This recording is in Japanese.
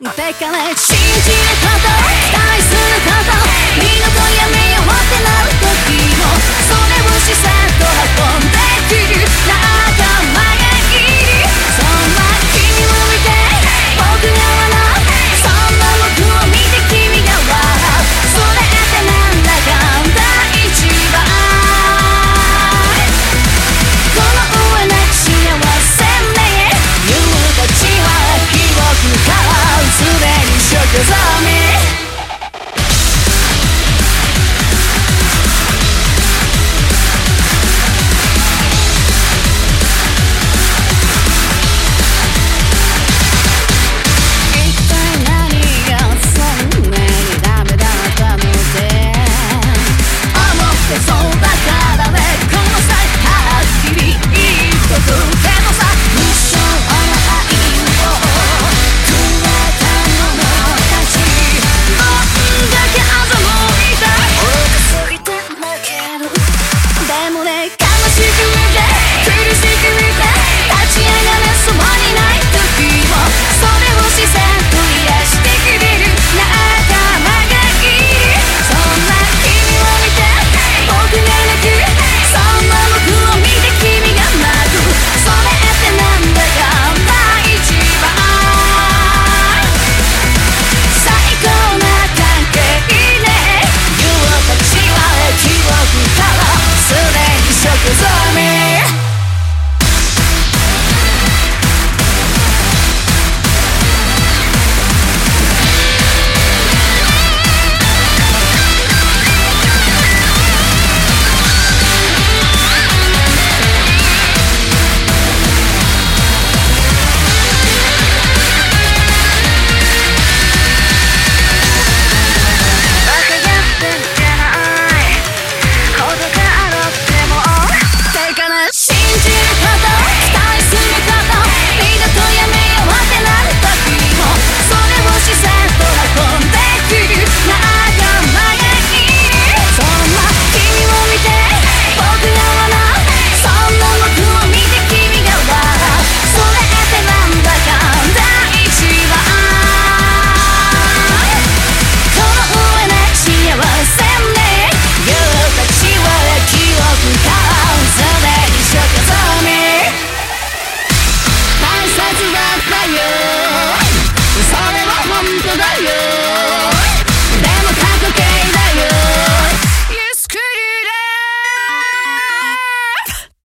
だから信じるほど